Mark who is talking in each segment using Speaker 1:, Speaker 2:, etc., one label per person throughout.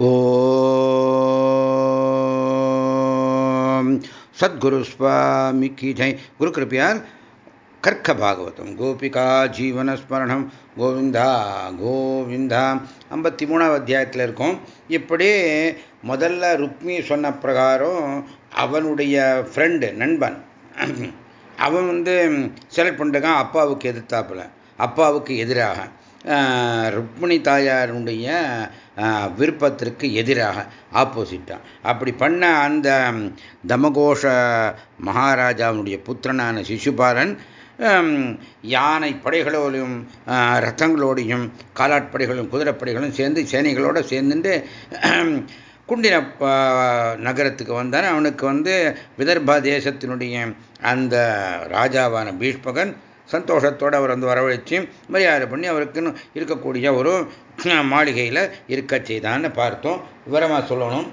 Speaker 1: ஓம். சத்குரு சுவாமிக்கு ஜெய் குரு கிருப்பியார் கர்க்க பாகவதம். கோபிகா ஜீவனஸ்மரணம் கோவிந்தா கோவிந்தா. ஐம்பத்தி மூணாவது அத்தியாயத்தில் இருக்கும். இப்படி முதல்ல ருக்மி சொன்ன பிரகாரம் அவனுடைய ஃப்ரெண்டு நண்பன். அவன் வந்து செலக்ட் பண்ணிருக்கான் அப்பாவுக்கு எதிர்த்தாப்பில். அப்பாவுக்கு எதிராக. ருக்மிணி தாயாருடைய விருப்பத்திற்கு எதிராக ஆப்போசிட்டாக அப்படி பண்ண அந்த தமகோஷ மகாராஜாவுடைய புத்திரனான சிசுபாலன் யானை படைகளோடையும் ரத்தங்களோடையும் காலாட்படைகளும் குதிரைப்படைகளும் சேர்ந்து சேனைகளோடு சேர்ந்துட்டு குண்டின நகரத்துக்கு வந்தான். அவனுக்கு வந்து விதர்பா தேசத்தினுடைய அந்த ராஜாவான பீஷ்பகன் சந்தோஷத்தோடு அவர் வந்து வரவழைச்சு மரியாதை பண்ணி அவருக்குன்னு இருக்கக்கூடிய ஒரு மாளிகையில் இருக்க செய்தான்னு பார்த்தோம். விவரமாக சொல்லணும்.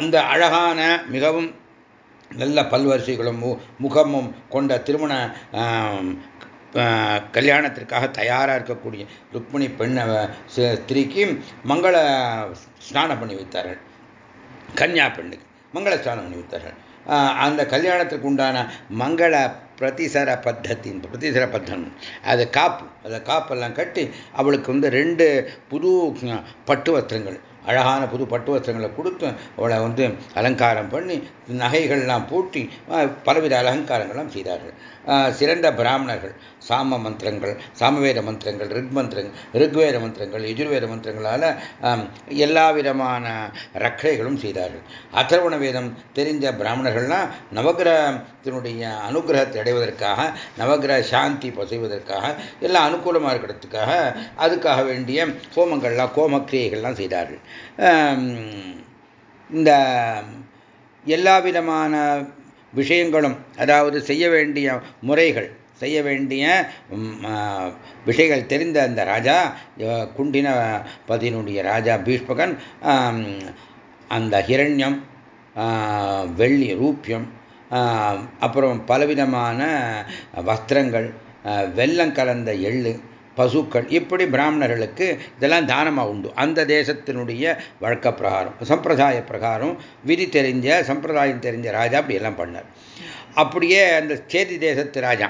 Speaker 1: அந்த அழகான மிகவும் நல்ல பல்வரிசைகளும் முகமும் கொண்ட திருமண கல்யாணத்திற்காக தயாராக இருக்கக்கூடிய ருக்மிணி பெண்ணை ஸ்திரீக்கு மங்கள ஸ்நானம் பண்ணி வைத்தார்கள். கன்யா பெண்ணுக்கு மங்கள ஸ்நானம் பண்ணி வைத்தார்கள். அந்த கல்யாணத்திற்கு உண்டான மங்கள பிரதிசர பத்தத்தின் பிரதிசர பத்தம் அதை காப்பு. அந்த காப்பெல்லாம் கட்டி அவளுக்கு வந்து ரெண்டு புது பட்டு வஸ்திரங்கள். அழகான புது பட்டு வஸ்திரங்களை கொடுத்து அவளை வந்து அலங்காரம் பண்ணி நகைகள்லாம் பூட்டி பலவித அலங்காரங்கள்லாம் செய்தார்கள். சிறந்த பிராமணர்கள் சாம மந்திரங்கள் சாமவேத மந்திரங்கள் ரிக் மந்திரங்கள் ரிக்வேத மந்திரங்கள் எஜுர்வேத மந்திரங்களால் எல்லா விதமான ரக்கைகளும் செய்தார்கள். அதர்வண வேதம் தெரிஞ்ச பிராமணர்கள்லாம் நவகிரகத்தினுடைய அனுகிரகத்தை அடைவதற்காக நவகிரக சாந்தி பசைவதற்காக எல்லாம் அனுகூலமாக இருக்கிறதுக்காக அதுக்காக வேண்டிய ஹோமங்கள்லாம் கோமக்கிரியைகள்லாம் செய்தார்கள். இந்த எல்லா விதமான விஷயங்களும் அதாவது செய்ய வேண்டிய முறைகள் செய்ய வேண்டிய விஷயங்கள் தெரிந்த அந்த ராஜா குண்டின பதினுடைய ராஜா பீஷ்மகன் அந்த ஹிரண்யம் வெள்ளி ரூபியம் அப்புறம் பலவிதமான வஸ்திரங்கள் வெள்ளம் கலந்த எள்ளு பசுக்கள். இப்படி பிராமணர்களுக்கு இதெல்லாம் தானமாக உண்டு. அந்த தேசத்தினுடைய வழக்க பிரகாரம் சம்பிரதாய பிரகாரம் விதி தெரிஞ்ச சம்பிரதாயம் தெரிஞ்ச ராஜா அப்படி எல்லாம் பண்ணார். அப்படியே அந்த சேதி தேசத்து ராஜா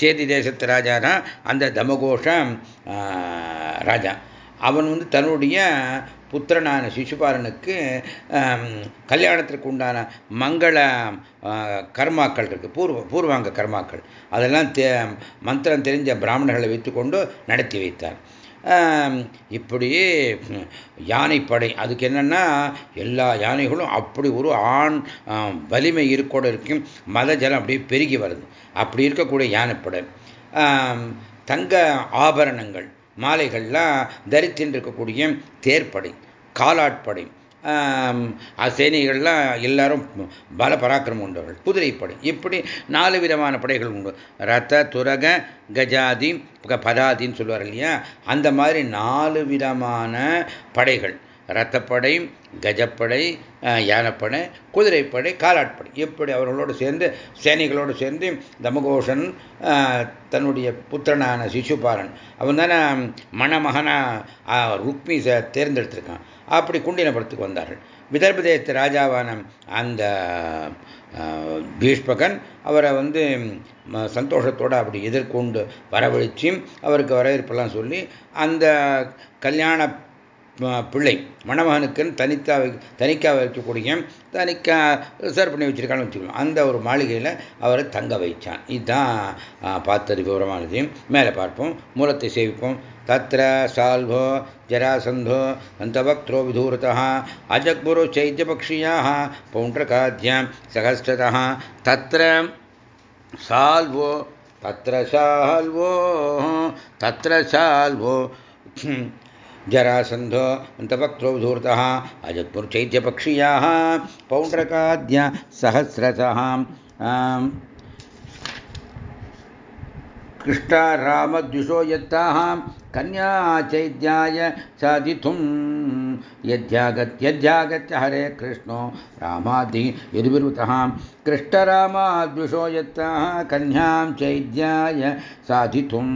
Speaker 1: சேதி தேசத்து ராஜா தான் அந்த தமகோஷ ராஜா. அவன் வந்து தன்னுடைய புத்திரனான சிசுபாலனுக்கு கல்யாணத்திற்கு உண்டான மங்கள கர்மாக்கள் இருக்குது பூர்வ பூர்வாங்க கர்மாக்கள். அதெல்லாம் தே மந்திரம் தெரிஞ்ச பிராமணர்களை வைத்துக்கொண்டு நடத்தி வைத்தார். இப்படியே யானைப்படை அதுக்கு என்னென்னா எல்லா யானைகளும் அப்படி ஒரு ஆண் வலிமை இருக்கோடு இருக்கும். மத ஜலம் அப்படியே பெருகி வருது. அப்படி இருக்கக்கூடிய யானைப்படை. தங்க ஆபரணங்கள். மாலைகள்லாம் தரித்தின் இருக்கக்கூடிய தேர்ப்படை காலாட்படை சேனைகள்லாம் எல்லாரும் பல பராக்கிரமம் உண்டவர்கள் குதிரைப்படை இப்படி நாலு விதமான படைகள் உண்டு. ரத்த துரக கஜாதி பதாதின்னு சொல்லுவார் இல்லையா? அந்த மாதிரி நாலு விதமான படைகள். ரத்தப்படை கஜப்படை யானைப்படை குதிரைப்படை காலாட்படை. இப்படி அவர்களோடு சேர்ந்து சேனைகளோடு சேர்ந்து தமகோஷன் தன்னுடைய புத்திரனான சிசுபாலன் அவன் தானே மணமகனா ருக்மி தேர்ந்தெடுத்திருக்கான். அப்படி குண்டினபுரத்துக்கு வந்தார்கள். விதர்பதேச ராஜாவான அந்த பீஷ்மகன் அவரை வந்து சந்தோஷத்தோடு அப்படி எதிர்கொண்டு வரவழைச்சி அவருக்கு வரவேற்பெல்லாம் சொல்லி அந்த கல்யாண பிள்ளை. மணமகனுக்குன்னு தனித்தா தனிக்காக வைக்கக்கூடிய தனிக்கா ரிசர்வ் பண்ணி வச்சுருக்கான்னு வச்சுக்கலாம் அந்த ஒரு மாளிகையில் அவரை தங்க வைச்சான். இதுதான் பார்த்தது விவரமானது. மேலே பார்ப்போம். மூலத்தை சேவிப்போம் தத்திர சால்வோ ஜராசந்தோ அந்தவக்திரோ விதூரத அஜக்புரு சைத்தியபக்ஷியாக பௌண்டரகாத்தியம் சகஸ்ரத தத்திர சால்வோ தத்திர சால்வோ தத்திர சால்வோ ಜರಾಸಂಧೋ ಅಂತಪಕ್ತೋಧೂರ್ತಃ ಅಜತ್ಪುರ್ಚೈತ್ಯ ಪಕ್ಷೀಯ ಪೌಂಡ್ರಕಾದ್ಯ ಸಹಸ್ರತಃ कृष्णारामद्विषो यत्ताः कन्या चैद्याय साधितुं यद्यागत्यद्यागत्य हरे कृष्णो। रामादि यदुविरुतः कृष्णरामाद्विषो यत्तः कन्यां चैद्याय साधितुं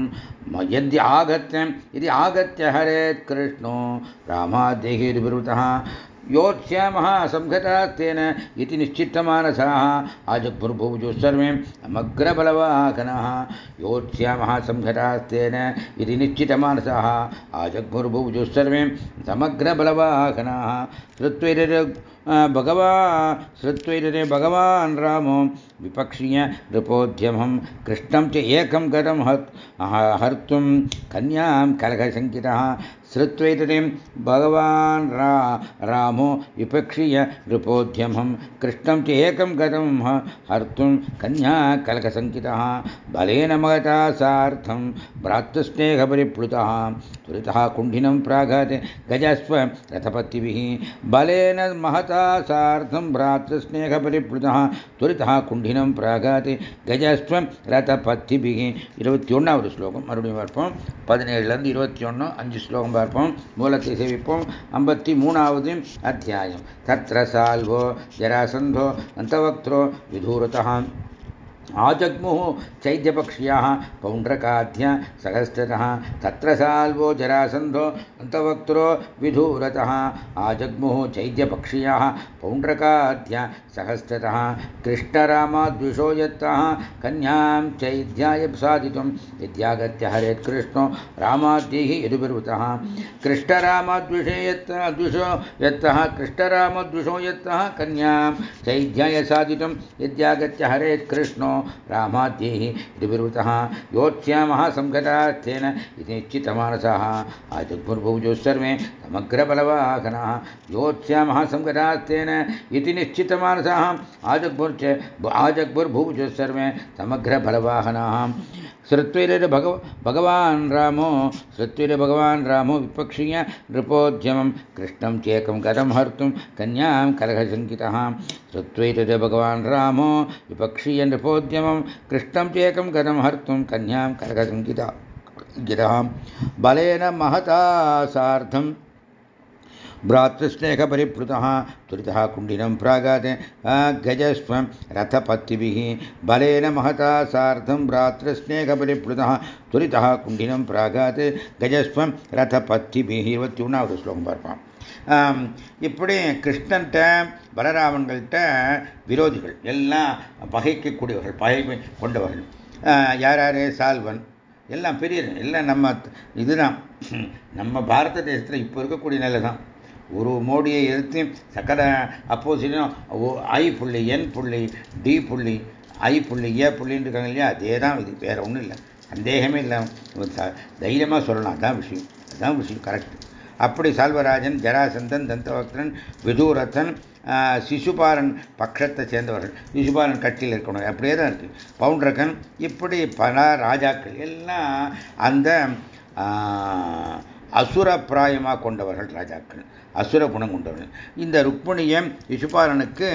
Speaker 1: यद्य आगत्य यदि आगत्य हरेत् कृष्णो। रामादिः यदुर्वृतः योत्स्यामः संहतास्तेन इति निश्चितमानसाः आजग्भुर्भुवुजो सर्वे समग्रबलवाहनः योत्स्यामः संहतास्तेन इति निश्चितमानसाः आजग्भुर्भुवुजो सर्वे श्रुत्वैर भगवान् श्रुत्वैररे भगवान् रामो, विपक्षीय नृपोद्यमं कृष्णं च एकं गतं हर्तुं कन्यां कलहशङ्कितः श्रुत्वैतरे भगवान् रा रामो विपक्षीय नृपोद्यमं कृष्णं च एकं गतं हर्तुं कन्या कलकसङ्कितः बलेन महता सार्थं भ्रातृस्नेहपरिप्लुतः त्वरितः कुण्ठिनं प्राघाते गजस्व रथपतिभिः बलेन महता सार्थं भ्रातृस्नेहपरिप्लुतः त्वरितः कुण्ठिनं प्राघाते கஜஸ்வ ரத பத்திபிகி இருபத்தி ஒன்றாவது ஸ்லோகம் மறுபடியும் பார்ப்போம் பதினேழுலேருந்து இருபத்தி ஒன்று அஞ்சு ஸ்லோகம் பார்ப்போம் மூலத்தை சேவிப்போம் ஐம்பத்தி மூணாவது அத்தியாயம் தத்ர சால்வோ ஜராசந்தோ அந்தவக்திரோ விதூரதா आजग्मुः चैद्यपक्ष्याः पौण्ड्रकाध्य सहस्रतः तत्र साल्वो जरासन्धो अन्तवक्त्रो विधूरतः आजग्मुः चैद्यपक्ष्याः पौण्ड्रकाध्य सहस्रतः कृष्णरामाद्विषो यत्तः कन्यां चैद्याय साधितुं यद्यागत्य हरेत् कृष्णो रामाद्यैः यदुभिर्वृतः कृष्णरामाद्विषे यत्तः द्विषो यत्तः कृष्णरामद्विषो यत्तः कन्यां चैद्याय साधितुं यद्यागत्य हरेत् कृष्णो रामाद्यैः इतिविरुतः योत्स्यामः संगतार्थेन इति निश्चितमानसाः। आजग्मुर्भुजो सर्वे समग्रबलवाहनाः योत्स्यामः संगतार्थेन इति निश्चितमानसाः। सर्वे समग्रबलवाहनाः। ಸೃತ್ವಿರಿರು ಭಗವ ಭಗವಾನ್ ರಾಮೋ ಸೃತ್ವಿರು ಭಗವಾನ್ ರಾಮೋ ವಿಪಕ್ಷೀಯ ನೃಪೋದ್ಯಮಂ ಕೃಷ್ಣಂ ಚೇಕಂ ಕಥಂ ಹರ್ತು ಕನ್ಯಾಂ ಕಲಹಶಂಕಿತಃ ಸೃತ್ವೈರಿರು ಭಗವಾನ್ ರಾಮೋ ವಿಪಕ್ಷೀಯ ನೃಪೋದ್ಯಮಂ ಕೃಷ್ಣಂ ಚೇಕಂ ಕಥಂ ಹರ್ತು ಕನ್ಯಾಂ ಕಲಹಶಂಕಿತ ಗಿರಃ ಬಲೇನ ಮಹತಾ ಸಾರ್ಧಂ भ्रातृस्नेहपरिप्लुतः त्वरितः कुण्डिनं प्रागाते गजस्वं रथपत्तिभिः बलेन महता सार्धं भ्रातृस्नेहपरिप्लुतः त्वरितः कुण्डिनं प्रागाते கஜஸ்வம் ரத பத்திபிஹி இருபத்தி ஒன்றாவது ஸ்லோகம் பார்ப்பான் இப்படி கிருஷ்ணன்ட்ட பலராமன்கள்கிட்ட விரோதிகள் எல்லாம் பகைக்கக்கூடியவர்கள் பகை கொண்டவர்கள் யார் யார் சால்வன் எல்லாம் பெரிய எல்லாம் நம்ம இதுதான் நம்ம பாரத தேசத்தில் இப்போ இருக்கக்கூடிய நிலை தான் ஒரு மோடியை எதிர்த்து சக்கர அப்போசிட்டும் ஐ புள்ளி என் புள்ளி டி புள்ளி ஐ புள்ளி ஏ புள்ளின்னு இருக்காங்க இல்லையா? அதே தான் இது வேற ஒன்றும் இல்லை. சந்தேகமே இல்லை. தைரியமாக சொல்லலாம். அதான் விஷயம். அதுதான் விஷயம். கரெக்ட் அப்படி சால்வராஜன் ஜராசந்தன் தந்தவக்தன் விதூரத்தன் சிசுபாலன் பட்சத்தை சேர்ந்தவர்கள். சிசுபாலன் கட்சியில் இருக்கணும். அப்படியே தான் இருக்குது பவுண்டரகன் இப்படி பல ராஜாக்கள் எல்லாம் அந்த அசுரப்பிராயமாக கொண்டவர்கள் ராஜாக்கள். அசுர குணம் கொண்டவர்கள் இந்த ருக்மிணியை சிசுபாலனுக்கு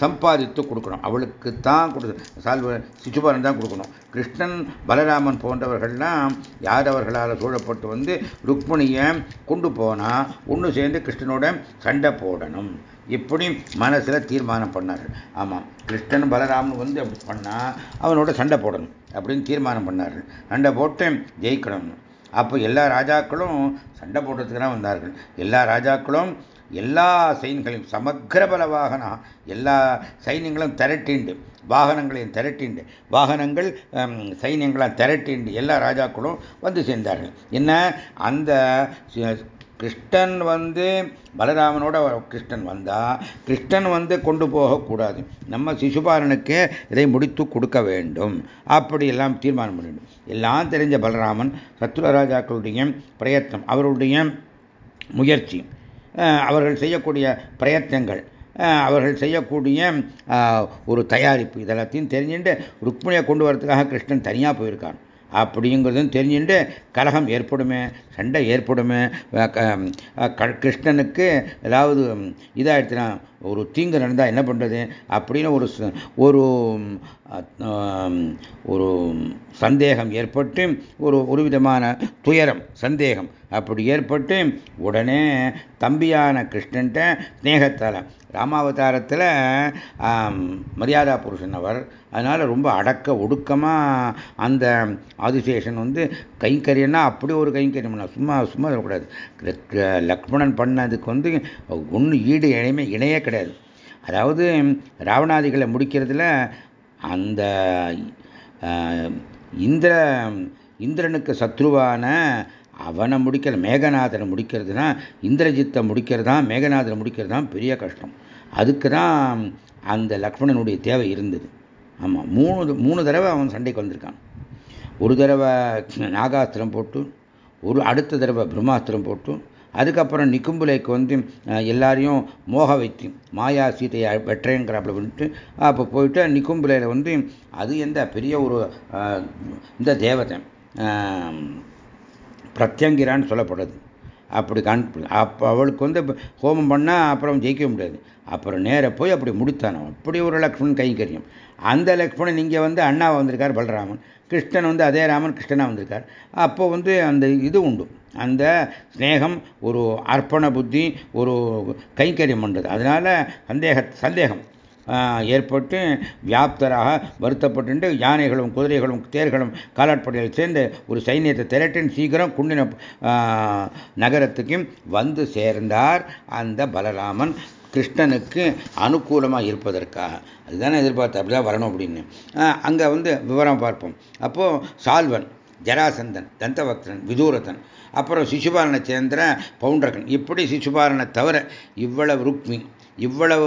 Speaker 1: சம்பாதித்து கொடுக்கணும். அவளுக்கு தான் கொடுக்கணும் சால்வ சிசுபாலன் தான் கொடுக்கணும். கிருஷ்ணன் பலராமன் போன்றவர்கள்லாம் யாதவர்களால் சூழப்பட்டு வந்து ருக்மிணியை கொண்டு போனால் ஒன்று சேர்ந்து கிருஷ்ணனோட சண்டை போடணும். இப்படி மனசில் தீர்மானம் பண்ணார்கள். ஆமாம் கிருஷ்ணன் பலராமன் வந்து அப்படி பண்ணால் அவனோட சண்டை போடணும் அப்படின்னு தீர்மானம் பண்ணார்கள். சண்டை போட்டு ஜெயிக்கணும்னு அப்போ எல்லா ராஜாக்களும் சண்டை போடுறதுக்கு தான் வந்தார்கள். எல்லா ராஜாக்களும் எல்லா சைன்களையும் சமக்கிர பல வாகனா எல்லா சைன்யங்களும் திரட்டிண்டு வாகனங்களையும் திரட்டிண்டு வாகனங்கள் சைன்யங்களாக திரட்டிண்டு எல்லா ராஜாக்களும் வந்து சேர்ந்தார்கள். என்ன? அந்த கிருஷ்ணன் வந்து பலராமனோட கிருஷ்ணன் வந்தா கிருஷ்ணன் வந்து கொண்டு போகக்கூடாது. நம்ம சிசுபாலனுக்கு இதை முடித்து கொடுக்க வேண்டும். அப்படி எல்லாம் தீர்மானம் பண்ணிடும் எல்லாம் தெரிஞ்ச பலராமன் சத்ருர ராஜாக்களுடைய பிரயத்னம் அவருடைய முயற்சி. அவர்கள் செய்யக்கூடிய பிரயத்தங்கள் அவர்கள் செய்யக்கூடிய ஒரு தயாரிப்பு இதெல்லாத்தையும் தெரிஞ்சுட்டு ருக்மிணியை கொண்டு வரதுக்காக கிருஷ்ணன் தனியாக போயிருக்கான். அப்படிங்கிறதும் தெரிஞ்சுட்டு கலகம் ஏற்படுமே சண்டை ஏற்படுமே கிருஷ்ணனுக்கு ஏதாவது இதாகிடுச்சுன்னா ஒரு தீங்கு நடந்தால் என்ன பண்ணுறது அப்படின்னு ஒரு ஒரு ஒரு சந்தேகம் ஏற்பட்டு ஒரு ஒரு விதமான துயரம் சந்தேகம் அப்படி ஏற்பட்டு உடனே தம்பியான கிருஷ்ணன்ட்ட ஸ்நேகத்தால் ராமாவதாரத்தில் மரியாதா புருஷன் அவர். அதனால் ரொம்ப அடக்க ஒடுக்கமாக அந்த ஆதிசேஷன் வந்து கைங்கரியன்னா அப்படி ஒரு கைங்கரியம். சும்மா சும்மா இருக்கக்கூடாது லக்ஷ்மணன் பண்ணதுக்கு வந்து ஒன்று ஈடு இணையமே இணைய கிடையாது. கிடையாது. அதாவது ராவணாதிகளை முடிக்கிறதுல அந்த இந்திர இந்திரனுக்கு சத்ருவான அவனை முடிக்கிற மேகநாதனை முடிக்கிறதுனா இந்திரஜித்தை முடிக்கிறது தான் மேகநாதனை முடிக்கிறது தான் பெரிய கஷ்டம். அதுக்கு தான் அந்த லக்ஷ்மணனுடைய தேவை இருந்தது. ஆமாம் மூணு மூணு தடவை அவன் சண்டைக்கு வந்திருக்கான். ஒரு தடவை நாகாஸ்திரம் போட்டு ஒரு அடுத்த தடவை பிரம்மாஸ்திரம் போட்டு அதுக்கப்புறம் நிக்கும்புலைக்கு வந்து எல்லாரையும் மோக வைத்து மாயா சீதையை வெட்டுறேங்கிறாப்புல வந்துட்டு அப்போ போயிட்டு நிக்கும்புலையில் வந்து அது எந்த பெரிய ஒரு இந்த தேவதை பிரத்யங்கிரான்னு சொல்லப்படுது. அப்படி காண்பு அப்போ அவளுக்கு வந்து ஹோமம் பண்ணால் அப்புறம் ஜெயிக்க முடியாது. அப்புறம் நேர போய் அப்படி முடித்தானோ? அப்படி ஒரு லக்ஷ்மணன் கைங்கரியம். அந்த லக்ஷ்மணன் இங்கே வந்து அண்ணாவை வந்திருக்கார் பலராமன். கிருஷ்ணன் வந்து அதே ராமன் கிருஷ்ணனாக வந்திருக்கார். அப்போ வந்து அந்த இது உண்டு. அந்த ஸ்னேகம் ஒரு அர்ப்பண புத்தி ஒரு கைங்கரியம் பண்ணுறது அதனால் சந்தேக சந்தேகம் ஏற்பட்டு வியாப்தராக வருத்தப்பட்டு யானைகளும் குதிரைகளும் தேர்களும் காலாட்படையில் சேர்ந்து ஒரு சைன்யத்தை திரட்டின் சீக்கிரம் குண்டின நகரத்துக்கும் வந்து சேர்ந்தார் அந்த பலராமன். கிருஷ்ணனுக்கு அனுகூலமாக இருப்பதற்காக. அதுதானே எதிர்பார்த்து அப்படிதான் வரணும் அப்படின்னு. அங்கே வந்து விவரம் பார்ப்போம். அப்போது சால்வன் ஜராசந்தன் தந்தவக்தன் விதூரதன் அப்புறம் சிசுபாலனை சேர்ந்த பவுண்டரகன். இப்படி சிசுபாலனை தவிர இவ்வளவு ருக்மி இவ்வளவு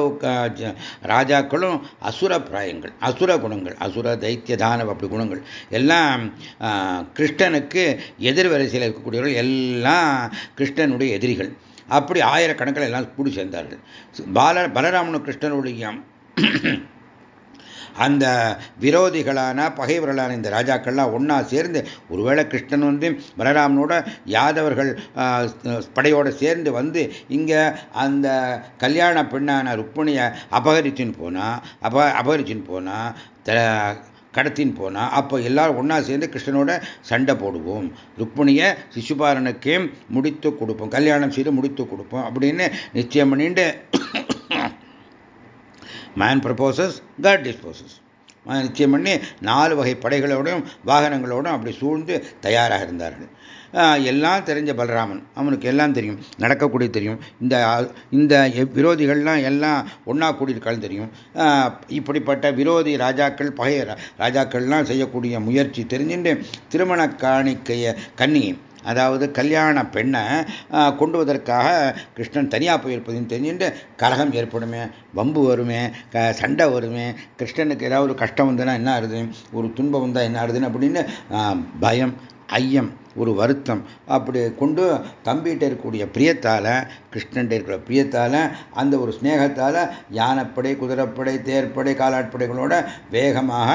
Speaker 1: ராஜாக்களும் அசுர பிராயங்கள் அசுர குணங்கள் அசுர தைத்திய தானவ அப்படி குணங்கள். எல்லாம் கிருஷ்ணனுக்கு எதிர்வரிசையில் இருக்கக்கூடியவர்கள் எல்லாம் கிருஷ்ணனுடைய எதிரிகள். அப்படி ஆயிரக்கணக்கில் எல்லாம் கூடி சேர்ந்தார்கள். பால பலராமனு கிருஷ்ணனுடைய அந்த விரோதிகளான பகைவர்களான இந்த ராஜாக்கள்லாம் ஒன்றா சேர்ந்து ஒருவேளை கிருஷ்ணன் வந்து பலராமனோட யாதவர்கள் படையோடு சேர்ந்து வந்து இங்கே அந்த கல்யாண பெண்ணான ருக்மணியை அபகரிச்சுன்னு போனால் அப அபகரிச்சுன்னு போனால் கடத்தின்னு போனால் அப்போ எல்லாரும் ஒன்றா சேர்ந்து கிருஷ்ணனோட சண்டை போடுவோம். ருக்மணியை சிசுபாரனுக்கே முடித்து கொடுப்போம் கல்யாணம் செய்து முடித்து கொடுப்போம் அப்படின்னு நிச்சயம் பண்ணிட்டு மேன் ப்ரப்போசஸ் காட் டிஸ்போசஸ் நிச்சயம் பண்ணி நாலு வகை படைகளோடும் வாகனங்களோடும் அப்படி சூழ்ந்து தயாராக இருந்தார்கள். எல்லாம் தெரிஞ்ச பலராமன். அவனுக்கு எல்லாம் தெரியும். நடக்கக்கூடிய தெரியும். இந்த இந்த விரோதிகள்லாம் எல்லாம் ஒன்றா கூடியிருக்காலும் தெரியும். இப்படிப்பட்ட விரோதி ராஜாக்கள் பகைய ராஜாக்கள்லாம் செய்யக்கூடிய முயற்சி தெரிஞ்சுட்டு திருமண காணிக்கைய கன்னியை அதாவது கல்யாண பெண்ணை கொண்டுவதற்காக கிருஷ்ணன் தனியாக போயிருப்பதுன்னு தெரிஞ்சுட்டு கலகம் ஏற்படுமே வம்பு வருமே க சண்டை வருமே கிருஷ்ணனுக்கு ஏதாவது ஒரு கஷ்டம் வந்ததுன்னா என்ன ஆகுது ஒரு துன்பம் வந்தால் என்ன ஆகுதுன்னு அப்படின்னு பயம் ஐயம் ஒரு வருத்தம். அப்படி கொண்டு தம்பிகிட்ட இருக்கக்கூடிய பிரியத்தால் கிருஷ்ணன்ட்ட இருக்கிற பிரியத்தால் அந்த ஒரு ஸ்னேகத்தால் யானைப்படை குதிரைப்படை தேர்ப்படை காலாட்படைகளோட வேகமாக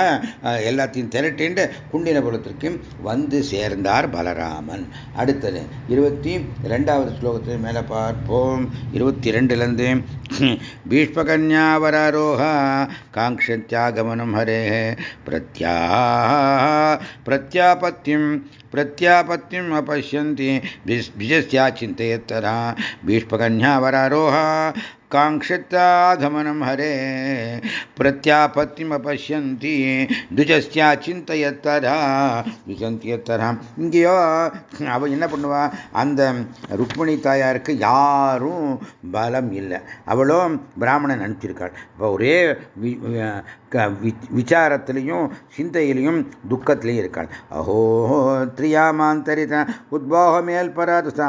Speaker 1: எல்லாத்தையும் திரட்டிண்டு குண்டினபுரத்திற்கு வந்து சேர்ந்தார் பலராமன். அடுத்தது இருபத்தி ரெண்டாவது ஸ்லோகத்தை மேலே பார்ப்போம். இருபத்தி ரெண்டுலேருந்து பீஷ்மகன்யாவராரோக காங்க்ஷத்யாகமனம் ஹரே பிரத்யா பிரத்யாபத்தியம் प्रत्यापत्तिम् अपश्यन्ति। द्विजस्या चिन्तयत्तरा। भीष्मकन्यावरारोह ஹரே हरे। பிரத்யாபத்தியமபசியந்தி துஜஸ்யா சிந்தையத்தரா விசந்தியத்தரா இங்கேயோ அவள் என்ன பண்ணுவா? அந்த ருக்மிணி தாயாருக்கு யாரும் பலம் இல்லை. அவளும் பிராமணன் அனுப்பிச்சிருக்காள் இப்போ ஒரே விசாரத்திலையும் சிந்தையிலையும் துக்கத்திலையும் இருக்காள் அஹோஹோ திரியாமாந்தரித உத்போக மேல் பராதுசா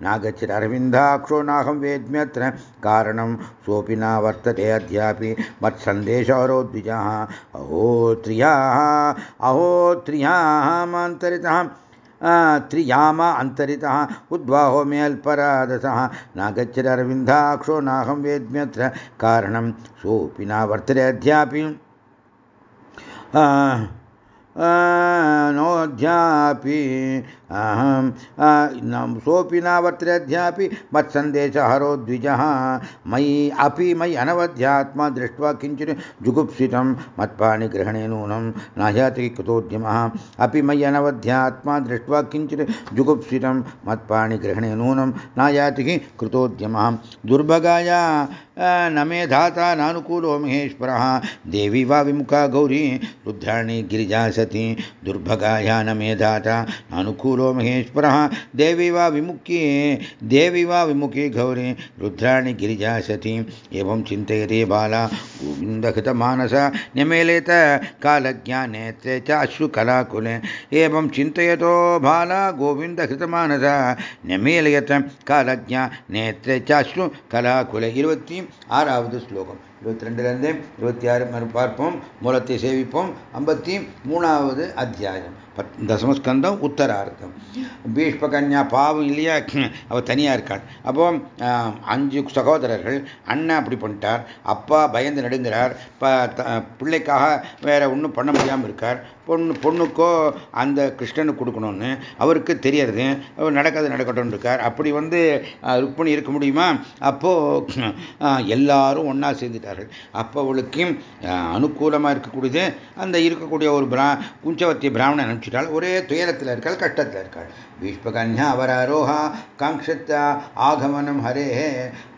Speaker 1: நாகச்சிர் அரவிந்தாட்சோ நாகம் வேத்மியத்திர காரணம் சோபி நா வர்த்ததே அத்தியாபி மத் சந்தேஷாரோத்விஜா அஹோ திரியா அஹோ திரியாமாந்தரிதான் त्रियामा अन्तरितः उद्वाहो मे अल्पराधसः नागच्छरविन्दाक्षो नाहं वेद्म्यत्र कारणं सोऽपि न वर्तते अद्यापि नोऽध्यापि अहं सोऽपि नावर्तिरध्यापि मत्सन्देशहरो द्विजः, मयि अपि मयि अनवध्यात्मा दृष्ट्वा किञ्चित् जुगुप्सितं मत्पाणिग्रहणे नूनं नायाति कृतोद्यमः। अपि मयि अनवध्यात्मा दृष्ट्वा किञ्चित् जुगुप्सितं मत्पाणिग्रहणे नूनं नायाति कृतोद्यमः। दुर्भगाय न मे धाता नानुकूलो महेश्वरः। देवी वा विमुखा गौरी, रुद्राणी गिरिजा सती दुर्भगाया न मे धाता नानुकूलो महेश्वरः। देवी वा विमुखी, देवी वा विमुखी गौरी, रुद्राणी गिरिजा सती। एवं चिन्तयति बाला गोविन्दकृतमानस न्यमेलेत कालज्ञानेत्रे च अश्रुकलाकुले। एवं चिन्तयतो बाला गोविन्दकृतमानस न्यमेलयत कालज्ञा नेत्रे च अश्रुकलाकुले। इरुवत्ति ஆறாவது ஸ்லோகம். இருபத்தி ரெண்டுலேருந்து இருபத்தி ஆறு பார்ப்போம் மூலத்தை சேவிப்போம். ஐம்பத்தி மூணாவது அத்தியாயம். தசமஸ்கந்தம் உத்தரார்த்தம். பீஷ்பகன்யா பாவம் இல்லையா? அவள் தனியாக இருக்காள். அப்போ அஞ்சு சகோதரர்கள் அண்ணன் அப்படி பண்ணிட்டார். அப்பா பயந்து நடுங்கிறார். பிள்ளைக்காக வேற ஒன்றும் பண்ண முடியாமல் இருக்கார். பொண்ணு பொண்ணுக்கோ அந்த கிருஷ்ணனுக்கு கொடுக்கணும்னு அவருக்கு தெரியறது அவர் நடக்காது நடக்கட்டும் இருக்கார். அப்படி வந்து ருக்மணி இருக்க முடியுமா? அப்போது எல்லாரும் ஒன்றா சேர்ந்துட்டார்கள். அப்போ அவளுக்கு அனுகூலமாக இருக்கக்கூடியது அந்த இருக்கக்கூடிய ஒரு பிரா குஞ்சவத்திய பிராமணன். நினச்சிட்டாள் ஒரே துயரத்தில் இருக்காள் கஷ்டத்தில் இருக்காள் பீஷ்பகன்யா அவராரோகா காங்கித்தா ஆகமனம் ஹரே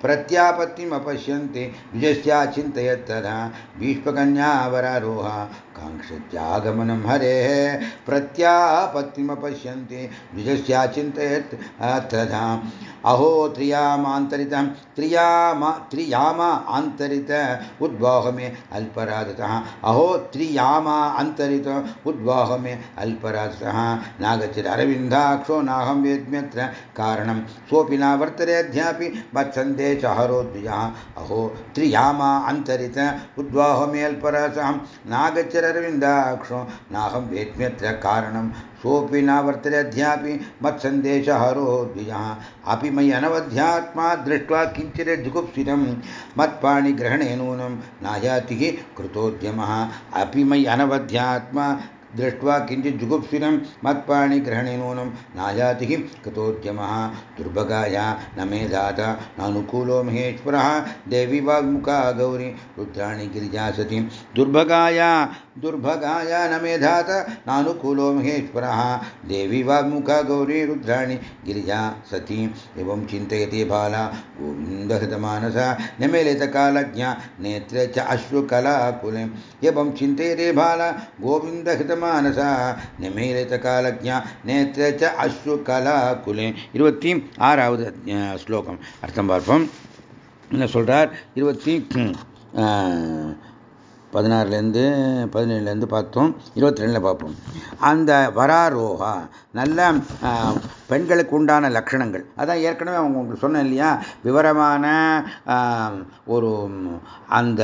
Speaker 1: பிரத்யாபத்தியம் அபசியந்தி விஜஸ்யா சிந்தையத்ததா பீஷ்பகன்யா அவராரோகா काङ्क्षत्यागमनं हरेः, प्रत्यापत्तिमपश्यन्ति। द्विजस्या तथा अहो त्रियामा त्रियामा उद्वाह में अल्पराधतः। अहो, त्रियामा अन्तरित उद्वाह में अल्पराधतः नागचिररविन्दाक्षो नाहं वेद्म्यत्र कारणं। सोऽपि न वर्तते अद्यापि मत्सन्देशहरो द्विजः अहो, त्रियामा अन्तरित उद्वाह में अल्पराधः नागचिररविन्दाक्षो नाहं वेद्म्यत्र कारणं। सोऽपि न वर्तते अद्यापि मत्सन्देशहरो द्विजः। अपि मयि अनवध्यात्मा दृष्ट्वा किञ्चित् जुगुप्सितं मत्पाणिग्रहणे नूनं नायाति कृतोद्यमः। अपि मयि अनवध्यात्मा दृष्ट्वा किञ्चित् जुगुप्सिनं मत्पाणिग्रहणे नूनं नायाति कृतोद्यमः। दुर्भगाय, न मे दाता नानुकूलो महेश्वरः। देवी वा विमुखा गौरी रुद्राणि गिरिजा सती दुर्भगाय दुर्भगाय न मे धाता नानुकूलो महेश्वरः देवी वा विमुखा गौरी रुद्राणि गिरिजा सती एवं चिन्तयति बाला गोविन्दहृतमानसा निमेलितकालज्ञा नेत्रे च अश्रुकलाकुले एवं चिन्तयति बाला गोविन्दहृतम மானசா நிமேலித காலஜா நேத்திர அஸ்ரு கலாகுலே இருபத்தி ஆறாவது ஸ்லோகம் அர்த்தம் பார்ப்போம் என்ன சொல்றார் இருபத்தி பதினாறுலேருந்து பதினேழுலேருந்து பார்த்தோம் இருபத்தி ரெண்டில் பார்ப்போம். அந்த வராரோகா நல்ல பெண்களுக்கு உண்டான லட்சணங்கள். அதான் ஏற்கனவே அவங்க உங்களுக்கு சொன்னேன் இல்லையா? விவரமான ஒரு அந்த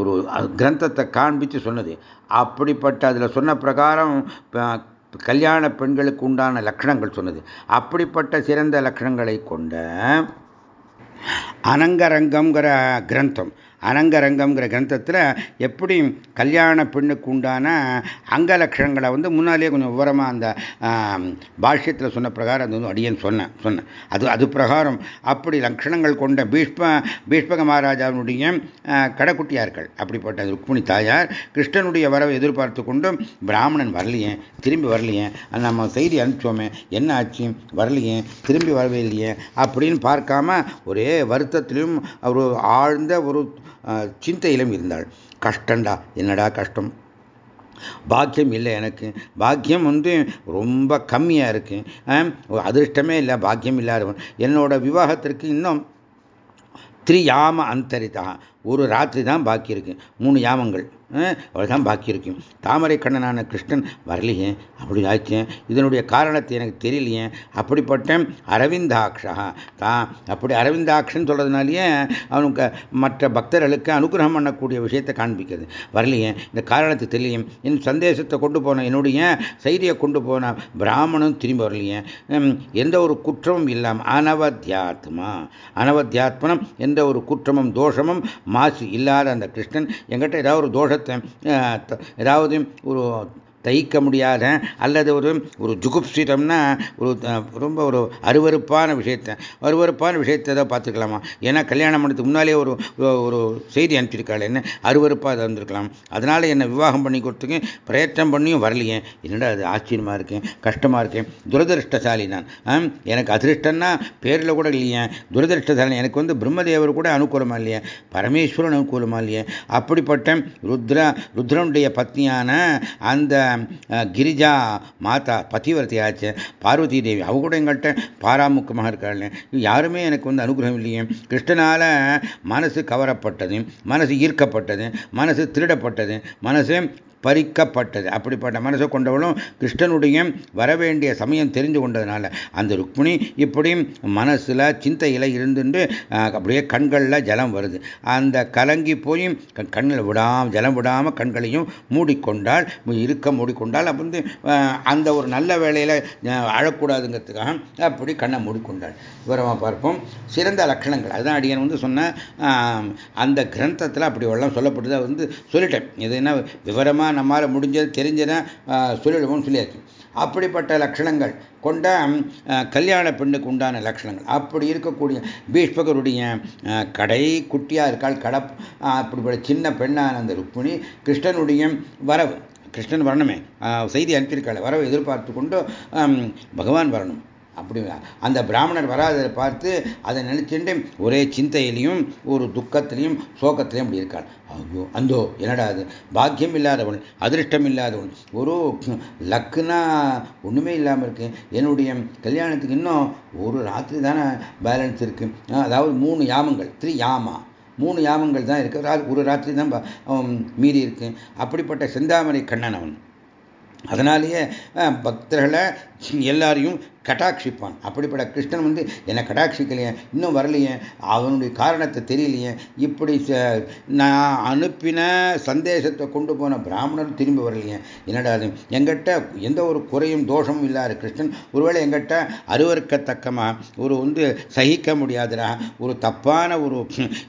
Speaker 1: ஒரு கிரந்தத்தை காண்பித்து சொன்னது. அப்படிப்பட்ட அதில் சொன்ன பிரகாரம் கல்யாண பெண்களுக்கு உண்டான லட்சணங்கள் சொன்னது. அப்படிப்பட்ட சிறந்த லட்சணங்களை கொண்ட அனங்கரங்கம்ங்கிற கிரந்தம். அனங்கரங்கம்ங்கிற கிரந்தத்தில் எப்படி கல்யாண பெண்ணுக்கு உண்டான அங்க லட்சணங்களை வந்து முன்னாலேயே கொஞ்சம் விவரமாக அந்த பாஷ்யத்தில் சொன்ன பிரகாரம் அது வந்து அடியன் சொன்னேன் சொன்னேன். அது அது பிரகாரம் அப்படி லட்சணங்கள் கொண்ட பீஷ்ம பீஷ்மக மகாராஜாவினுடைய கடைக்குட்டியார்கள். அப்படிப்பட்ட ருக்மிணி தாயார் கிருஷ்ணனுடைய வரவை எதிர்பார்த்து கொண்டும் பிராமணன் வரலையே திரும்பி வரலையே நம்ம செய்தி அனுப்பிச்சோமே என்ன ஆச்சு? வரலையே திரும்பி வரவே இல்லையே அப்படின்னு பார்க்காம ஒரே வருத்தத்திலும் ஒரு ஆழ்ந்த ஒரு சிந்தையிலும் இருந்தாள். கஷ்டண்டா என்னடா கஷ்டம்? பாக்கியம் இல்லை எனக்கு. பாக்கியம் வந்து ரொம்ப கம்மியாக இருக்கு. அதிர்ஷ்டமே இல்லை பாக்கியம் இல்லாதவன் என்னோட விவாகத்திற்கு இன்னும் த்ரீ யாம அந்தரிதா. ஒரு ராத்திரி தான் பாக்கி இருக்கு. மூணு யாமங்கள். அவ்வளோதான் பாக்கி இருக்கும் தாமரை கண்ணனான கிருஷ்ணன் வரலையே அப்படி ஆச்சு இதனுடைய காரணத்தை எனக்கு தெரியலையே. அப்படிப்பட்ட அரவிந்தாட்சா தான் அப்படி அரவிந்தாட்சன் சொல்கிறதுனாலேயே அவனுக்கு மற்ற பக்தர்களுக்கு அனுகிரகம் பண்ணக்கூடிய விஷயத்தை காண்பிக்கிறது. வரலையே இந்த காரணத்தை தெரியும் என் சந்தேசத்தை கொண்டு போன என்னுடைய செய்தியை கொண்டு போன பிராமணன் திரும்பி வரலையே. எந்த ஒரு குற்றமும் இல்லாமல் அனவத்தியாத்மா அனவத்தியாத்மனம் எந்த ஒரு குற்றமும் தோஷமும் மாசு இல்லாத அந்த கிருஷ்ணன் எங்கிட்ட ஏதாவது ஒரு தோஷம் தோஷத்தை ஏதாவது ஒரு தைக்க முடியாத அல்லது ஒரு ஒரு ஜுகுப்சிதம்னா ஒரு ரொம்ப ஒரு அருவறுப்பான விஷயத்தை அருவறுப்பான விஷயத்தை ஏதோ பார்த்துக்கலாமா ஏன்னா கல்யாணம் பண்ணதுக்கு முன்னாலே ஒரு ஒரு செய்தி அனுப்பிச்சிருக்காள். என்ன? அருவறுப்பாக அதை வந்திருக்கலாம் அதனால் என்னை விவாகம் பண்ணி கொடுத்துக்கு பிரயத்தனம் பண்ணியும் வரலையே. என்னடா அது ஆச்சரியமாக இருக்கேன் கஷ்டமாக இருக்கேன் துரதிருஷ்டசாலி நான். எனக்கு அதிருஷ்டம்னா பேரில் கூட இல்லையே. துரதிருஷ்டசாலி எனக்கு வந்து பிரம்மதேவர் கூட அனுகூலமாக இல்லையே. பரமேஸ்வரன் அனுகூலமாக இல்லையே. அப்படிப்பட்ட ருத்ரா ருத்ரனுடைய பத்னியான அந்த கிரிஜா மாதா பதிவர்த்தியாச்சு பார்வதி தேவி அவ கூட எங்கள்கிட்ட பாராமுக்கமாக இருக்காள். யாருமே எனக்கு வந்து அனுகிரகம் இல்லையே. கிருஷ்ணனால மனசு கவரப்பட்டது மனசு ஈர்க்கப்பட்டது மனசு திருடப்பட்டது மனசு பறிக்கப்பட்டது. அப்படிப்பட்ட மனசை கொண்டவளும் கிருஷ்ணனுடைய வரவேண்டிய சமயம் தெரிஞ்சு கொண்டதுனால அந்த ருக்மிணி இப்படி மனசில் சிந்தையில் இருந்துட்டு அப்படியே கண்களில் ஜலம் வருது. அந்த கலங்கி போய் கண்ணில் விடாமல் ஜலம் விடாமல் கண்களையும் மூடிக்கொண்டால் இருக்க மூடிக்கொண்டால் அப்போ வந்து அந்த ஒரு நல்ல வேலையில் அழக்கூடாதுங்கிறதுக்காக அப்படி கண்ணை மூடிக்கொண்டாள். விவரமாக பார்ப்போம். சிறந்த லட்சணங்கள். அதுதான் அடியன் வந்து சொன்ன அந்த கிரந்தத்தில் அப்படி எல்லாம் சொல்லப்பட்டதை. வந்து சொல்லிட்டேன். இது என்ன விவரமாக நம்மால் முடிஞ்சது தெரிஞ்சதை சொல்லிடுவோம்னு சொல்லியாச்சு. அப்படிப்பட்ட லட்சணங்கள் கொண்ட கல்யாண பெண்ணுக்கு உண்டான லட்சணங்கள். அப்படி இருக்கக்கூடிய பீஷ்பகருடைய கடை குட்டியாக இருக்காள் கடை அப்படிப்பட்ட சின்ன பெண்ணான அந்த ருக்மிணி கிருஷ்ணனுடைய வரவு கிருஷ்ணன் வரணுமே செய்தி அனுப்பியிருக்காள் வரவை எதிர்பார்த்து கொண்டு பகவான் வரணும். அப்படி அந்த பிராமணர் வராததை பார்த்து அதை நினைச்சுட்டு ஒரே சிந்தையிலையும் ஒரு துக்கத்திலையும் சோகத்திலையும் அப்படி இருக்காள். ஐயோ அந்தோ என்னடா அது? பாக்கியம் இல்லாதவன் அதிர்ஷ்டம் இல்லாதவன் ஒரு லக்குனா ஒன்றுமே இல்லாமல் இருக்கு. என்னுடைய கல்யாணத்துக்கு இன்னும் ஒரு ராத்திரி தானே பேலன்ஸ் இருக்கு. அதாவது மூணு யாமங்கள் த்ரீ யாமா மூணு யாமங்கள் தான் இருக்கு. ஒரு ராத்திரி தான் மீறி இருக்கு. அப்படிப்பட்ட செந்தாமரை கண்ணன் அவன். அதனாலேயே பக்தர்களை எல்லாரையும் கட்டாட்சிப்பான். அப்படிப்பட்ட கிருஷ்ணன் வந்து என்னை கட்டாட்சிக்கலையே இன்னும் வரலையே அவனுடைய காரணத்தை தெரியலையே இப்படி நான் அனுப்பின சந்தேசத்தை கொண்டு போன பிராமணர் திரும்பி வரலையே. என்னடா அது? எங்கிட்ட எந்த ஒரு குறையும் தோஷமும் இல்லாத கிருஷ்ணன் ஒருவேளை எங்கிட்ட அருவறுக்கத்தக்கமா ஒரு வந்து சகிக்க முடியாதுடா ஒரு தப்பான ஒரு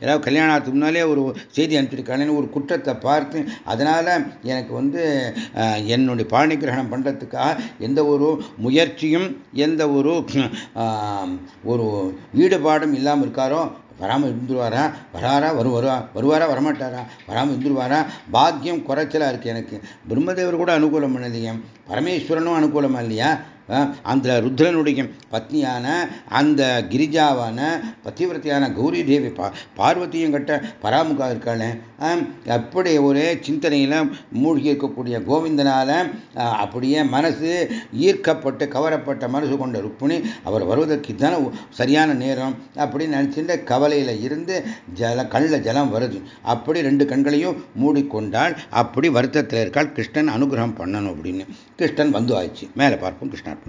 Speaker 1: ஏதாவது கல்யாணத்துக்கு முன்னாலே ஒரு செய்தி அனுப்பிச்சிருக்கானேன்னு ஒரு குற்றத்தை பார்த்து அதனால் எனக்கு வந்து என்னுடைய பாணிகிரகணம் பண்ணுறதுக்காக எந்த ஒரு முயற்சியும் எந்த ஒரு ஒரு ஈடுபாடும் இல்லாமல் இருக்காரோ வராமல் இருந்துருவாரா? வராரா? வருவாரா வருவாரா? வரமாட்டாரா? வராமல் இருந்துருவாரா? பாக்கியம் குறைச்சலாக இருக்குது எனக்கு. பிரம்மதேவர் கூட அனுகூலம் பண்ணலையே. பரமேஸ்வரனும் அனுகூலமாக இல்லையா? அந்த ருத்ரனுடைய பத்னியான அந்த கிரிஜாவான பத்திவர்த்தியான கௌரி தேவி பா பார்வதியும் கட்ட பராமுகா இருக்காளே அப்படி ஒரே சிந்தனையில் மூழ்கி இருக்கக்கூடிய கோவிந்தனால் அப்படியே மனசு ஈர்க்கப்பட்டு கவரப்பட்ட மனசு கொண்ட ருக்மிணி அவர் வருவதற்கு தானே சரியான நேரம் அப்படின்னு நினச்சிட்டு கவலையில் இருந்து ஜல கண்ணில் ஜலம் வருது. அப்படி ரெண்டு கண்களையும் மூடிக்கொண்டால் அப்படி வருத்தத்தில் இருக்கால் கிருஷ்ணன் அனுகிரகம் பண்ணணும் அப்படின்னு. கிருஷ்ணன் வந்து ஆயிடுச்சு. மேலே பார்ப்போம் கிருஷ்ணன்